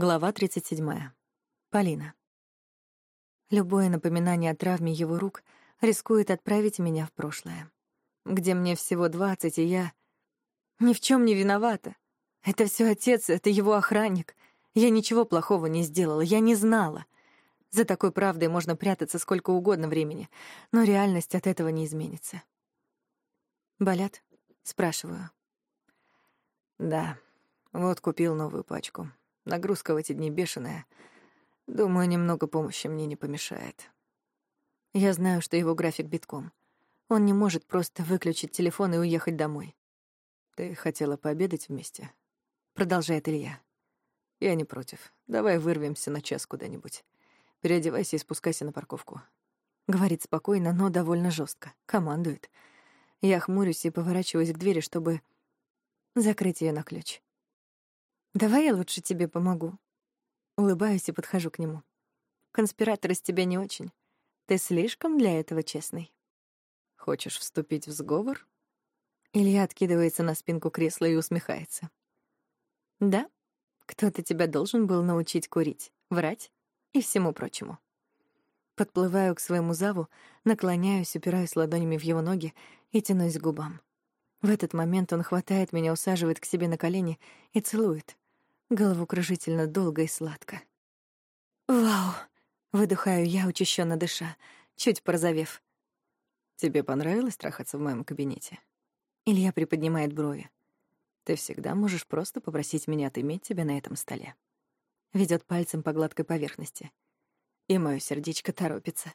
Глава 37. Полина. Любое напоминание о травме его рук рискует отправить меня в прошлое, где мне всего двадцать, и я ни в чем не виновата. Это все отец, это его охранник. Я ничего плохого не сделала, я не знала. За такой правдой можно прятаться сколько угодно времени, но реальность от этого не изменится. «Болят?» — спрашиваю. «Да, вот купил новую пачку. Нагрузка в эти дни бешеная. Думаю, немного помощи мне не помешает. Я знаю, что его график битком. Он не может просто выключить телефон и уехать домой. Ты хотела пообедать вместе? Продолжает Илья. Я не против. Давай вырвемся на час куда-нибудь. Переодевайся и спускайся на парковку. Говорит спокойно, но довольно жестко. Командует. Я хмурюсь и поворачиваюсь к двери, чтобы закрыть ее на ключ. Давай я лучше тебе помогу. Улыбаюсь и подхожу к нему. Конспиратор из тебя не очень. Ты слишком для этого честный. Хочешь вступить в сговор? Илья откидывается на спинку кресла и усмехается. Да, кто-то тебя должен был научить курить, врать и всему прочему. Подплываю к своему заву, наклоняюсь, упираюсь ладонями в его ноги и тянусь к губам. В этот момент он хватает меня, усаживает к себе на колени и целует головокружительно долго и сладко. «Вау!» — выдыхаю я, учащенно дыша, чуть порозовев. «Тебе понравилось трахаться в моем кабинете?» Илья приподнимает брови. «Ты всегда можешь просто попросить меня отыметь тебя на этом столе». Ведет пальцем по гладкой поверхности. И мое сердечко торопится.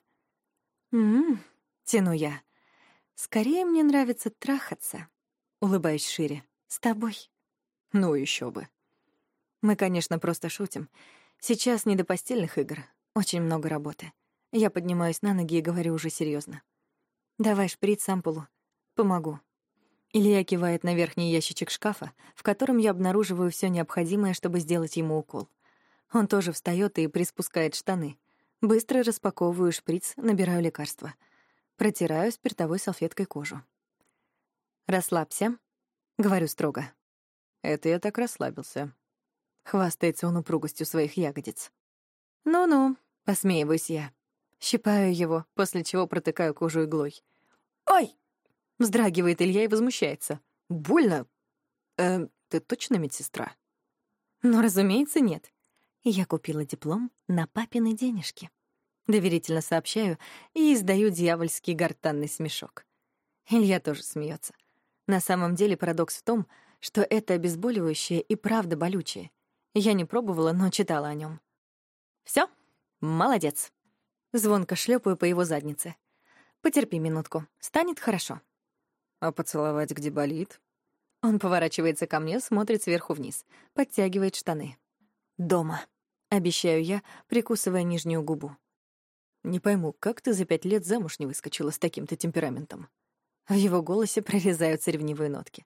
«М-м-м», тяну я. «Скорее мне нравится трахаться». Улыбаюсь шире. «С тобой». «Ну еще бы». Мы, конечно, просто шутим. Сейчас не до постельных игр. Очень много работы. Я поднимаюсь на ноги и говорю уже серьезно. «Давай шприц ампулу. Помогу». Илья кивает на верхний ящичек шкафа, в котором я обнаруживаю все необходимое, чтобы сделать ему укол. Он тоже встает и приспускает штаны. Быстро распаковываю шприц, набираю лекарства. Протираю спиртовой салфеткой кожу. «Расслабься», — говорю строго. «Это я так расслабился», Хвастается он упругостью своих ягодиц. «Ну-ну», — посмеиваюсь я. Щипаю его, после чего протыкаю кожу иглой. «Ой!» — вздрагивает Илья и возмущается. «Больно? Э, ты точно медсестра?» «Ну, разумеется, нет. Я купила диплом на папины денежки». Доверительно сообщаю и издаю дьявольский гортанный смешок. Илья тоже смеется. На самом деле парадокс в том, что это обезболивающее и правда болючее — я не пробовала, но читала о нем. Все, молодец. Звонко шлепаю по его заднице. Потерпи минутку, станет хорошо. А поцеловать где болит? Он поворачивается ко мне, смотрит сверху вниз, подтягивает штаны. Дома. Обещаю я, прикусывая нижнюю губу. Не пойму, как ты за пять лет замуж не выскочила с таким-то темпераментом? В его голосе прорезаются ревнивые нотки.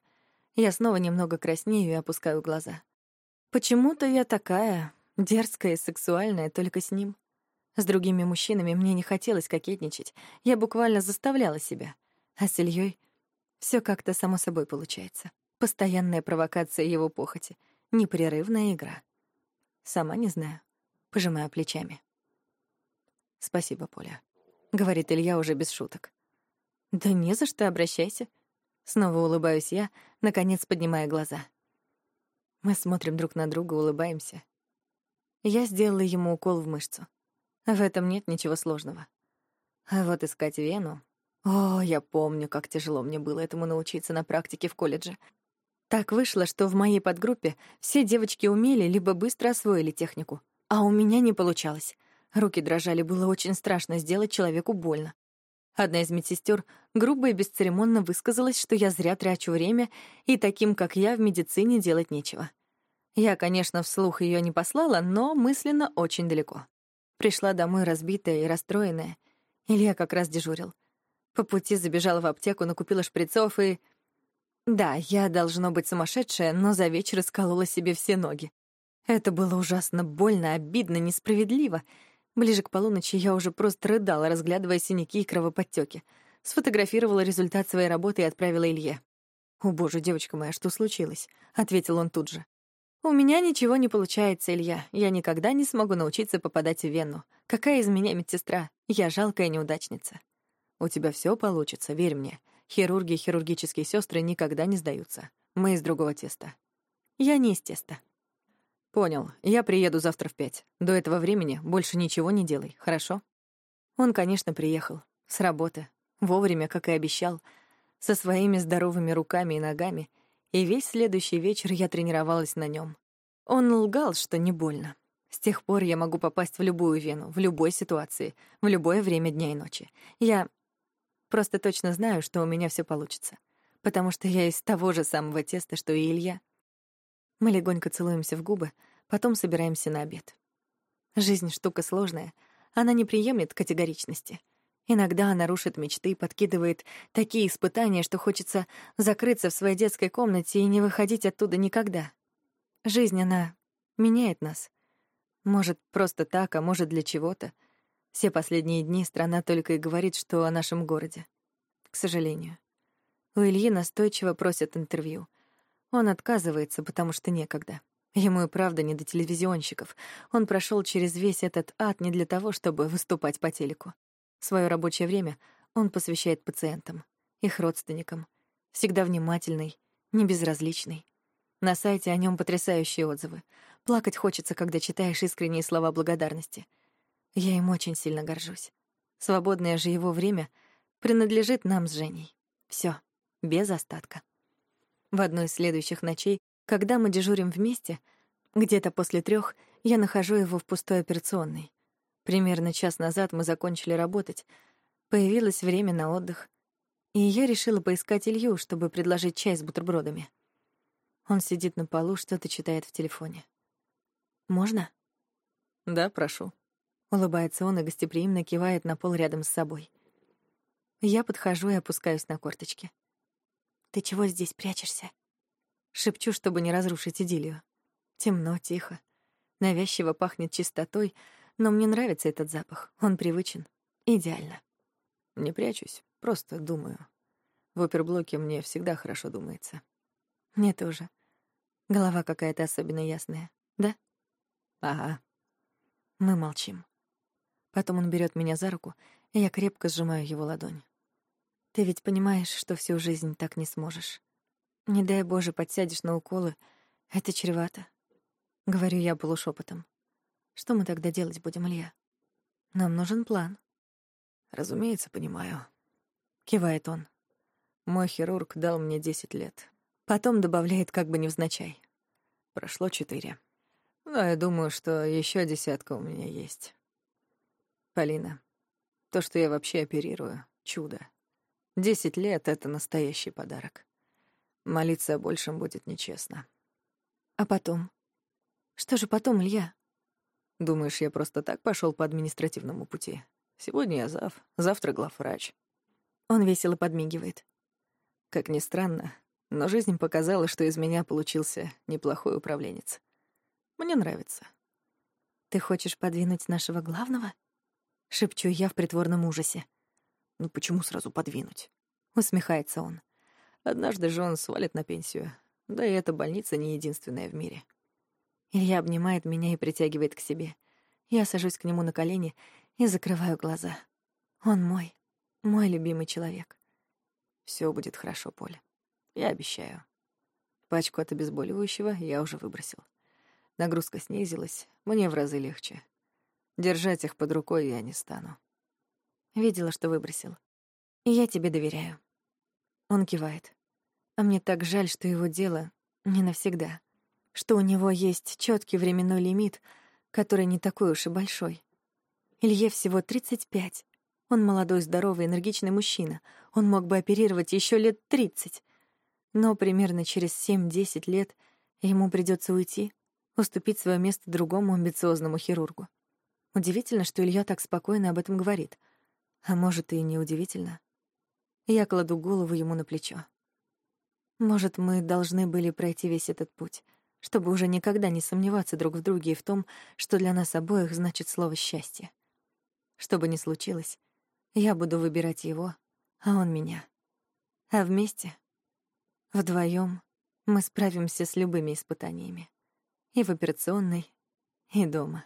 Я снова немного краснею и опускаю глаза. Почему-то я такая, дерзкая и сексуальная только с ним. С другими мужчинами мне не хотелось кокетничать, я буквально заставляла себя. А с Ильей все как-то само собой получается. Постоянная провокация его похоти, непрерывная игра. Сама не знаю, пожимаю плечами. «Спасибо, Поля», — говорит Илья уже без шуток. «Да не за что, обращайся». Снова улыбаюсь я, наконец поднимая глаза. Мы смотрим друг на друга, улыбаемся. Я сделала ему укол в мышцу. В этом нет ничего сложного. А вот искать вену... О, я помню, как тяжело мне было этому научиться на практике в колледже. Так вышло, что в моей подгруппе все девочки умели либо быстро освоили технику, а у меня не получалось. Руки дрожали, было очень страшно сделать человеку больно. Одна из медсестер грубо и бесцеремонно высказалась, что я зря трачу время, и таким, как я, в медицине делать нечего. Я, конечно, вслух ее не послала, но мысленно очень далеко. Пришла домой разбитая и расстроенная. Илья как раз дежурил. По пути забежала в аптеку, накупила шприцов и... Да, я должно быть сумасшедшая, но за вечер исколола себе все ноги. Это было ужасно больно, обидно, несправедливо — Ближе к полуночи я уже просто рыдала, разглядывая синяки и кровоподтёки. Сфотографировала результат своей работы и отправила Илье. «О, боже, девочка моя, что случилось?» — ответил он тут же. «У меня ничего не получается, Илья. Я никогда не смогу научиться попадать в вену. Какая из меня медсестра? Я жалкая неудачница». «У тебя все получится, верь мне. Хирурги и хирургические сестры никогда не сдаются. Мы из другого теста». «Я не из теста». «Понял. Я приеду завтра в пять. До этого времени больше ничего не делай, хорошо?» Он, конечно, приехал. С работы. Вовремя, как и обещал. Со своими здоровыми руками и ногами. И весь следующий вечер я тренировалась на нем. Он лгал, что не больно. С тех пор я могу попасть в любую вену, в любой ситуации, в любое время дня и ночи. Я просто точно знаю, что у меня все получится. Потому что я из того же самого теста, что и Илья. Мы легонько целуемся в губы, потом собираемся на обед. Жизнь — штука сложная — она не приемлет категоричности. Иногда она рушит мечты, подкидывает такие испытания, что хочется закрыться в своей детской комнате и не выходить оттуда никогда. Жизнь, она меняет нас. Может, просто так, а может, для чего-то. Все последние дни страна только и говорит, что о нашем городе. К сожалению. У Ильи настойчиво просят интервью. Он отказывается, потому что некогда. Ему и правда не до телевизионщиков. Он прошел через весь этот ад не для того, чтобы выступать по телеку. Своё рабочее время он посвящает пациентам, их родственникам. Всегда внимательный, не безразличный. На сайте о нем потрясающие отзывы. Плакать хочется, когда читаешь искренние слова благодарности. Я им очень сильно горжусь. Свободное же его время принадлежит нам с Женей. Всё, без остатка. В одной из следующих ночей когда мы дежурим вместе, где-то после трех я нахожу его в пустой операционной. Примерно час назад мы закончили работать, появилось время на отдых, и я решила поискать Илью, чтобы предложить чай с бутербродами. Он сидит на полу, что-то читает в телефоне. «Можно?» «Да, прошу». Улыбается он и гостеприимно кивает на пол рядом с собой. Я подхожу и опускаюсь на корточки. «Ты чего здесь прячешься?» Шепчу, чтобы не разрушить идиллию. Темно, тихо. Навязчиво пахнет чистотой, но мне нравится этот запах. Он привычен. Идеально. Не прячусь, просто думаю. В оперблоке мне всегда хорошо думается. Мне тоже. Голова какая-то особенно ясная, да? Ага. Мы молчим. Потом он берет меня за руку, и я крепко сжимаю его ладонь. Ты ведь понимаешь, что всю жизнь так не сможешь. Не дай Боже, подсядешь на уколы. Это чревато. Говорю я полушепотом. Что мы тогда делать будем, Илья? Нам нужен план. Разумеется, понимаю. Кивает он. Мой хирург дал мне десять лет. Потом добавляет как бы невзначай. Прошло четыре. Но я думаю, что еще десятка у меня есть. Полина, то, что я вообще оперирую, чудо. Десять лет — это настоящий подарок. Молиться о большем будет нечестно. А потом? Что же потом, Илья? Думаешь, я просто так пошел по административному пути? Сегодня я зав, завтра главврач. Он весело подмигивает. Как ни странно, но жизнь показала, что из меня получился неплохой управленец. Мне нравится. Ты хочешь подвинуть нашего главного? Шепчу я в притворном ужасе. Ну почему сразу подвинуть? Усмехается он. Однажды же он свалит на пенсию. Да и эта больница не единственная в мире. Илья обнимает меня и притягивает к себе. Я сажусь к нему на колени и закрываю глаза. Он мой, мой любимый человек. Все будет хорошо, Поле. Я обещаю. Пачку от обезболивающего я уже выбросил. Нагрузка снизилась, мне в разы легче. Держать их под рукой я не стану. Видела, что выбросил. Я тебе доверяю. Он кивает. А мне так жаль, что его дело не навсегда. Что у него есть четкий временной лимит, который не такой уж и большой. Илье всего 35. Он молодой, здоровый, энергичный мужчина. Он мог бы оперировать еще лет 30. Но примерно через 7-10 лет ему придется уйти, уступить свое место другому амбициозному хирургу. Удивительно, что Илья так спокойно об этом говорит. А может, и не удивительно. Я кладу голову ему на плечо. Может, мы должны были пройти весь этот путь, чтобы уже никогда не сомневаться друг в друге и в том, что для нас обоих значит слово «счастье». Что бы ни случилось, я буду выбирать его, а он меня. А вместе, вдвоем, мы справимся с любыми испытаниями. И в операционной, и дома.